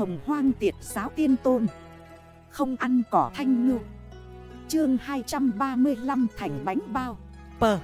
Hồng hoang tiệt giáo tiên tôn. Không ăn cỏ thanh ngư. Chương 235 thành bánh bao. Pờ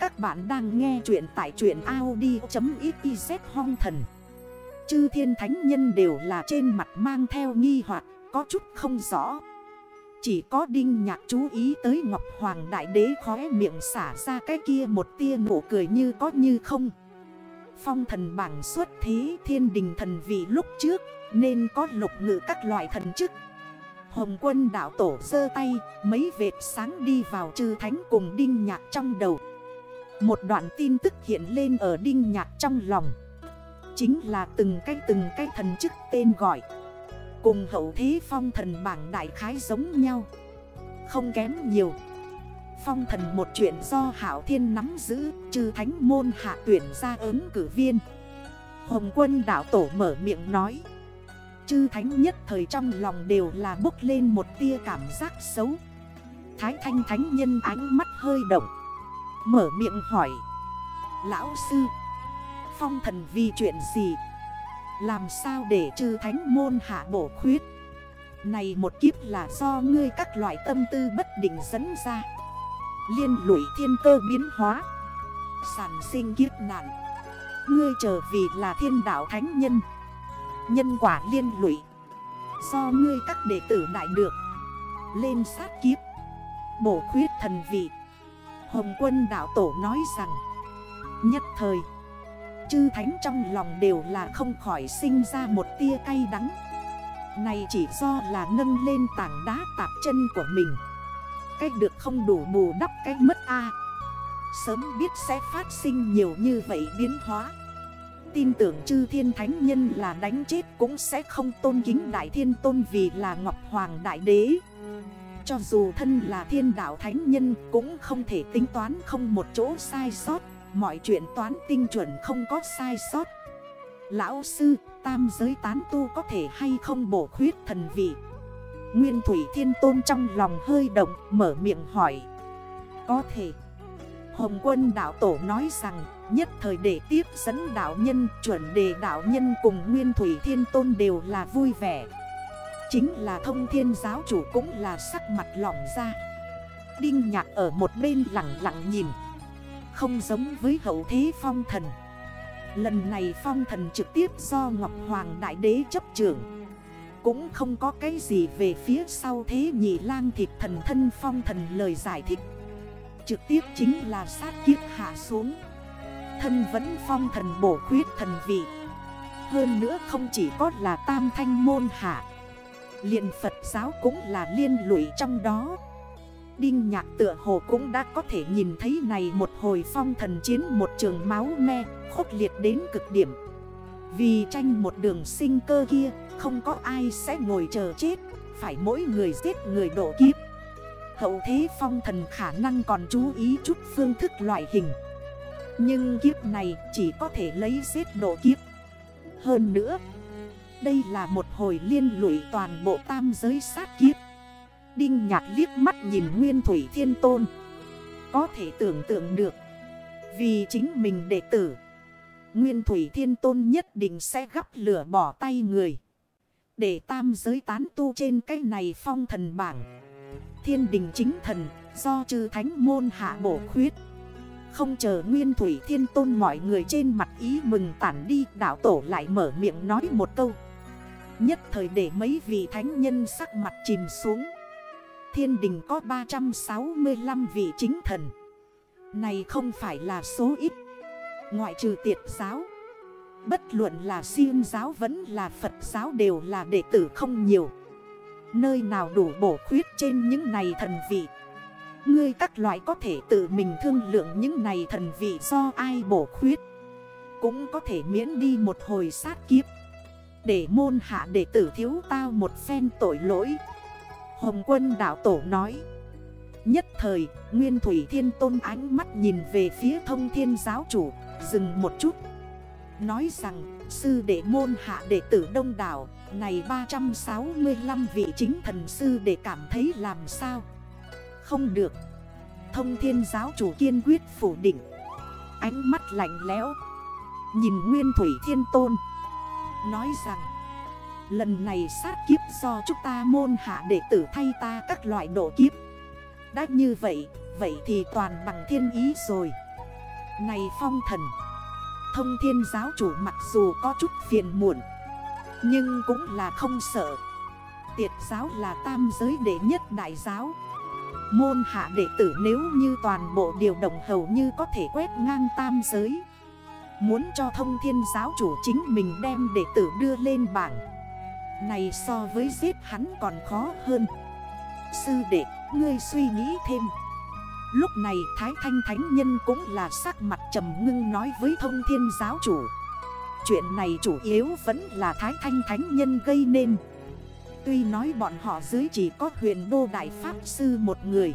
Các bạn đang nghe chuyện tại truyện Audi.xyz hong thần. Chư thiên thánh nhân đều là trên mặt mang theo nghi hoặc, có chút không rõ. Chỉ có đinh nhạc chú ý tới Ngọc Hoàng Đại Đế khóe miệng xả ra cái kia một tia nụ cười như có như không. Phong thần bảng xuất thế thiên đình thần vị lúc trước, Nên có lục ngự các loại thần chức. Hồng quân đảo tổ sơ tay, Mấy vệt sáng đi vào chư thánh cùng đinh nhạc trong đầu. Một đoạn tin tức hiện lên ở đinh nhạc trong lòng. Chính là từng cái từng cái thần chức tên gọi. Cùng hậu thế phong thần bảng đại khái giống nhau. Không kém nhiều. Phong thần một chuyện do Hảo Thiên nắm giữ Trừ thánh môn hạ tuyển ra ứng cử viên. Hồng quân đảo tổ mở miệng nói. Chư thánh nhất thời trong lòng đều là bốc lên một tia cảm giác xấu. Thái thanh thánh nhân ánh mắt hơi động. Mở miệng hỏi. Lão sư, Phong thần vì chuyện gì? Làm sao để chư thánh môn hạ bổ khuyết? Này một kiếp là do ngươi các loại tâm tư bất định dẫn ra. Liên lụy thiên cơ biến hóa. Sản sinh kiếp nạn. Ngươi trở vì là thiên đạo thánh nhân. Nhân quả liên lụy. Do ngươi các đệ tử đại được. Lên sát kiếp. Bổ khuyết thần vị. Hồng quân đạo tổ nói rằng, Nhất thời, Chư thánh trong lòng đều là không khỏi sinh ra một tia cay đắng. Này chỉ do là nâng lên tảng đá tạp chân của mình. Cách được không đủ bù đắp cách mất A. Sớm biết sẽ phát sinh nhiều như vậy biến hóa. Tin tưởng chư thiên thánh nhân là đánh chết cũng sẽ không tôn kính đại thiên tôn vì là Ngọc Hoàng Đại Đế. Cho dù thân là thiên đạo thánh nhân cũng không thể tính toán không một chỗ sai sót. Mọi chuyện toán tinh chuẩn không có sai sót. Lão sư, tam giới tán tu có thể hay không bổ khuyết thần vị? Nguyên Thủy Thiên Tôn trong lòng hơi động, mở miệng hỏi. Có thể. Hồng quân đạo tổ nói rằng, Nhất thời để tiếp dẫn đạo nhân, Chuẩn đề đạo nhân cùng Nguyên Thủy Thiên Tôn đều là vui vẻ. Chính là thông thiên giáo chủ cũng là sắc mặt lỏng ra. Đinh nhạc ở một bên lặng lặng nhìn. Không giống với hậu thế phong thần. Lần này phong thần trực tiếp do Ngọc Hoàng Đại Đế chấp trưởng cũng không có cái gì về phía sau thế nhị lang thịt thần thân phong thần lời giải thích. Trực tiếp chính là sát kiếp hạ xuống. Thân vẫn phong thần bổ khuyết thần vị. Hơn nữa không chỉ có là tam thanh môn hạ. Liền Phật giáo cũng là liên lụy trong đó. Đinh nhạc tựa hồ cũng đã có thể nhìn thấy này một hồi phong thần chiến một trường máu me, khốc liệt đến cực điểm. Vì tranh một đường sinh cơ kia không có ai sẽ ngồi chờ chết, Phải mỗi người giết người độ kiếp. Hậu thế phong thần khả năng còn chú ý chút phương thức loại hình. Nhưng kiếp này chỉ có thể lấy giết độ kiếp. Hơn nữa, Đây là một hồi liên lụy toàn bộ tam giới sát kiếp. Đinh nhạt liếc mắt nhìn Nguyên Thủy Thiên Tôn. Có thể tưởng tượng được, Vì chính mình đệ tử, Nguyên Thủy Thiên Tôn nhất định sẽ gắp lửa bỏ tay người để tam giới tán tu trên cái này phong thần bảng. Thiên đình chính thần, do chư thánh môn hạ bổ khuyết. Không chờ nguyên thủy thiên tôn mọi người trên mặt ý mừng tản đi, Đạo tổ lại mở miệng nói một câu. Nhất thời để mấy vị thánh nhân sắc mặt chìm xuống. Thiên đình có 365 vị chính thần. Này không phải là số ít. Ngoại trừ tiệt giáo Bất luận là siêng giáo vẫn là Phật giáo đều là đệ tử không nhiều. Nơi nào đủ bổ khuyết trên những này thần vị? Ngươi các loại có thể tự mình thương lượng những này thần vị do ai bổ khuyết? Cũng có thể miễn đi một hồi sát kiếp. Để môn hạ đệ tử thiếu tao một phen tội lỗi. Hồng quân đạo tổ nói Nhất thời, Nguyên Thủy Thiên Tôn ánh mắt nhìn về phía thông thiên giáo chủ Dừng một chút. Nói rằng sư đệ môn hạ đệ tử đông đảo Này 365 vị chính thần sư để cảm thấy làm sao? Không được. Thông thiên giáo chủ kiên quyết phủ định. Ánh mắt lạnh lẽo. Nhìn Nguyên Thủy Thiên Tôn. Nói rằng Lần này sát kiếp do chúng ta môn hạ đệ tử thay ta các loại độ kiếp. Đã như vậy, vậy thì toàn bằng thiên ý rồi. Này phong thần Thông thiên giáo chủ mặc dù có chút phiền muộn Nhưng cũng là không sợ. Tiệt giáo là tam giới đệ nhất đại giáo. Môn hạ đệ tử nếu như toàn bộ điều động hầu như có thể quét ngang tam giới Muốn cho thông thiên giáo chủ chính mình đem đệ tử đưa lên bảng. Này so với giết hắn còn khó hơn. Sư đệ, ngươi suy nghĩ thêm. Lúc này Thái Thanh Thánh Nhân cũng là sắc mặt trầm ngưng nói với thông thiên giáo chủ. Chuyện này chủ yếu vẫn là Thái Thanh Thánh Nhân gây nên. Tuy nói bọn họ dưới chỉ có huyền đô đại pháp sư một người.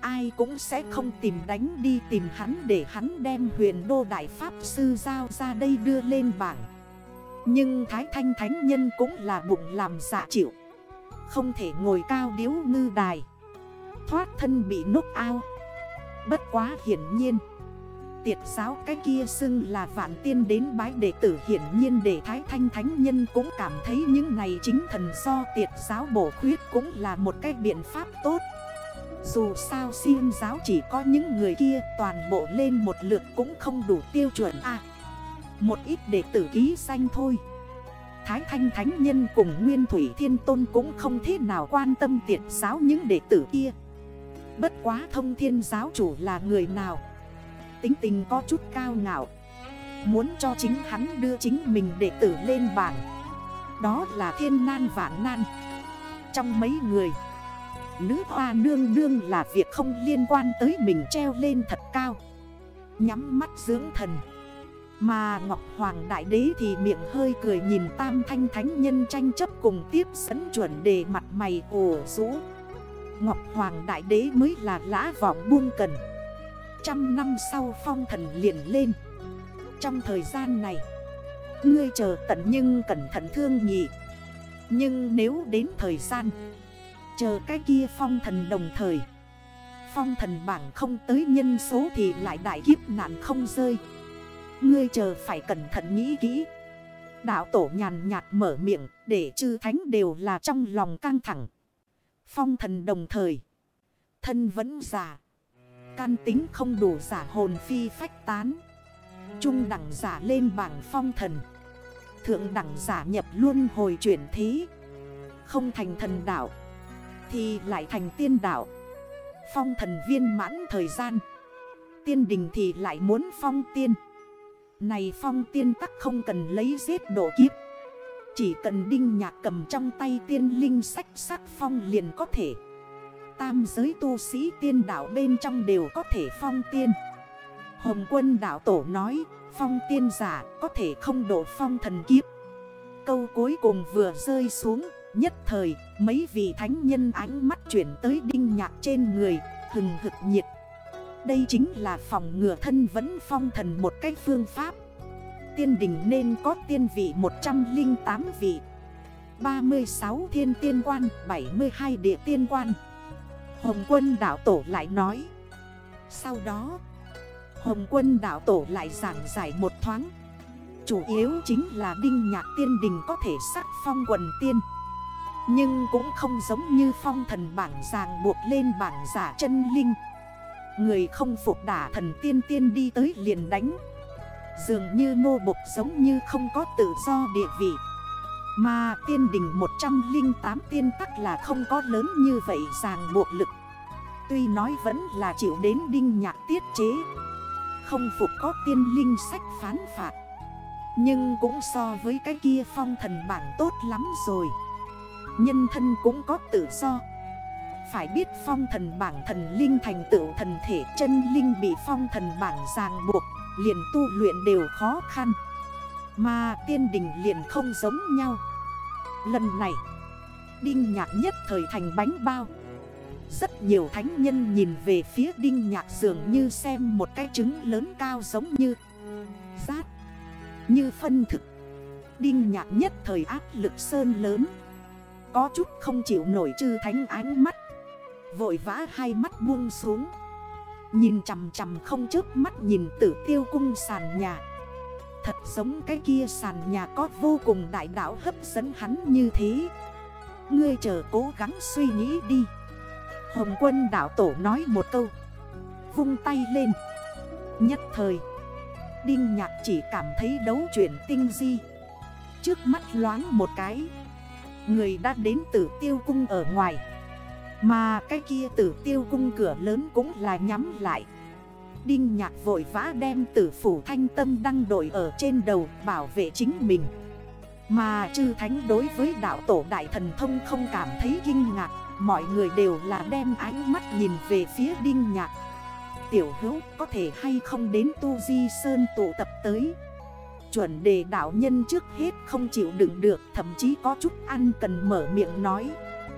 Ai cũng sẽ không tìm đánh đi tìm hắn để hắn đem huyền đô đại pháp sư giao ra đây đưa lên bảng. Nhưng Thái Thanh Thánh Nhân cũng là bụng làm dạ chịu. Không thể ngồi cao điếu ngư đài. Thoát thân bị nốt ao. Bất quá hiển nhiên. Tiệt giáo cái kia xưng là vạn tiên đến bái đệ tử hiển nhiên để Thái Thanh Thánh Nhân cũng cảm thấy những này chính thần do tiệt giáo bổ khuyết cũng là một cái biện pháp tốt. Dù sao siêng giáo chỉ có những người kia, toàn bộ lên một lượt cũng không đủ tiêu chuẩn à. Một ít đệ tử ký danh thôi. Thái Thanh Thánh Nhân cùng Nguyên Thủy Thiên Tôn cũng không thế nào quan tâm tiệt giáo những đệ tử kia. Bất quá thông thiên giáo chủ là người nào? Tính tình có chút cao ngạo. Muốn cho chính hắn đưa chính mình đệ tử lên bảng. Đó là thiên nan vạn nan. Trong mấy người Nữ hoa nương nương là việc không liên quan tới mình treo lên thật cao. Nhắm mắt dưỡng thần. Mà Ngọc Hoàng Đại Đế thì miệng hơi cười nhìn tam thanh thánh nhân tranh chấp cùng tiếp dẫn chuẩn đề mặt mày ổ rũ. Ngọc Hoàng Đại Đế mới là lã vọng buông cần. Trăm năm sau phong thần liền lên. Trong thời gian này, Ngươi chờ tận nhưng cẩn thận thương nhị. Nhưng nếu đến thời gian, Chờ cái kia phong thần đồng thời, Phong thần bảng không tới nhân số thì lại đại kiếp nạn không rơi. Ngươi chờ phải cẩn thận nghĩ kỹ. Đạo tổ nhàn nhạt mở miệng để chư thánh đều là trong lòng căng thẳng. Phong thần đồng thời. Thân vẫn giả. Can tính không đủ giả hồn phi phách tán. Trung đẳng giả lên bảng phong thần. Thượng đẳng giả nhập luôn hồi chuyển thí Không thành thần đạo, Thì lại thành tiên đạo. Phong thần viên mãn thời gian. Tiên đình thì lại muốn phong tiên. Này phong tiên tắc không cần lấy giết độ kiếp. Chỉ cần đinh nhạc cầm trong tay tiên linh sách sắc phong liền có thể. Tam giới tu sĩ tiên đảo bên trong đều có thể phong tiên. Hồng quân đảo tổ nói, Phong tiên giả có thể không đổ phong thần kiếp. Câu cuối cùng vừa rơi xuống, Nhất thời, mấy vị thánh nhân ánh mắt chuyển tới đinh nhạc trên người, Hừng hực nhiệt. Đây chính là phòng ngừa thân vẫn phong thần một cách phương pháp. Tiên đỉnh nên có tiên vị 108 vị. 36 thiên tiên quan 72 địa tiên quan. Hồng quân đảo tổ lại nói. Sau đó, Hồng quân đảo tổ lại giảng giải một thoáng. Chủ yếu chính là đinh nhạc tiên đình có thể sắc phong quần tiên. Nhưng cũng không giống như phong thần bảng ràng buộc lên bảng giả chân linh. Người không phục đả thần tiên tiên đi tới liền đánh. Dường như nô bộc giống như không có tự do địa vị. Mà tiên đình 108 tiên tắc là không có lớn như vậy ràng buộc lực. Tuy nói vẫn là chịu đến đinh nhạc tiết chế. Không phục có tiên linh sách phán phạt. Nhưng cũng so với cái kia phong thần bảng tốt lắm rồi. Nhân thân cũng có tự do. Phải biết phong thần bảng thần linh thành tựu thần thể chân linh bị phong thần bảng ràng buộc. Liền tu luyện đều khó khăn. Mà tiên đình liền không giống nhau. Lần này, Đinh nhạc nhất thời thành bánh bao. Rất nhiều thánh nhân nhìn về phía đinh nhạc dường như xem một cái trứng lớn cao giống như Rát, Như phân thực. Đinh nhạc nhất thời áp lực sơn lớn. Có chút không chịu nổi chư thánh ánh mắt. Vội vã hai mắt buông xuống. Nhìn chằm chằm không chớp mắt nhìn tử tiêu cung sàn nhà. Thật giống cái kia sàn nhà có vô cùng đại đảo hấp dẫn hắn như thế. Ngươi chờ cố gắng suy nghĩ đi. Hồng quân đảo tổ nói một câu. Vung tay lên. Nhất thời, Đinh nhạc chỉ cảm thấy đấu chuyển tinh di. Trước mắt loáng một cái, Người đã đến tử tiêu cung ở ngoài. Mà cái kia tử tiêu cung cửa lớn cũng là nhắm lại. Đinh nhạc vội vã đem tử phủ thanh tâm đăng đội ở trên đầu bảo vệ chính mình. Mà chư thánh đối với đạo tổ đại thần thông không cảm thấy kinh ngạc, Mọi người đều là đem ánh mắt nhìn về phía đinh nhạc. Tiểu hữu, có thể hay không đến Tu Di Sơn tụ tập tới? Chuẩn đề đạo nhân trước hết không chịu đựng được, Thậm chí có chút ăn cần mở miệng nói.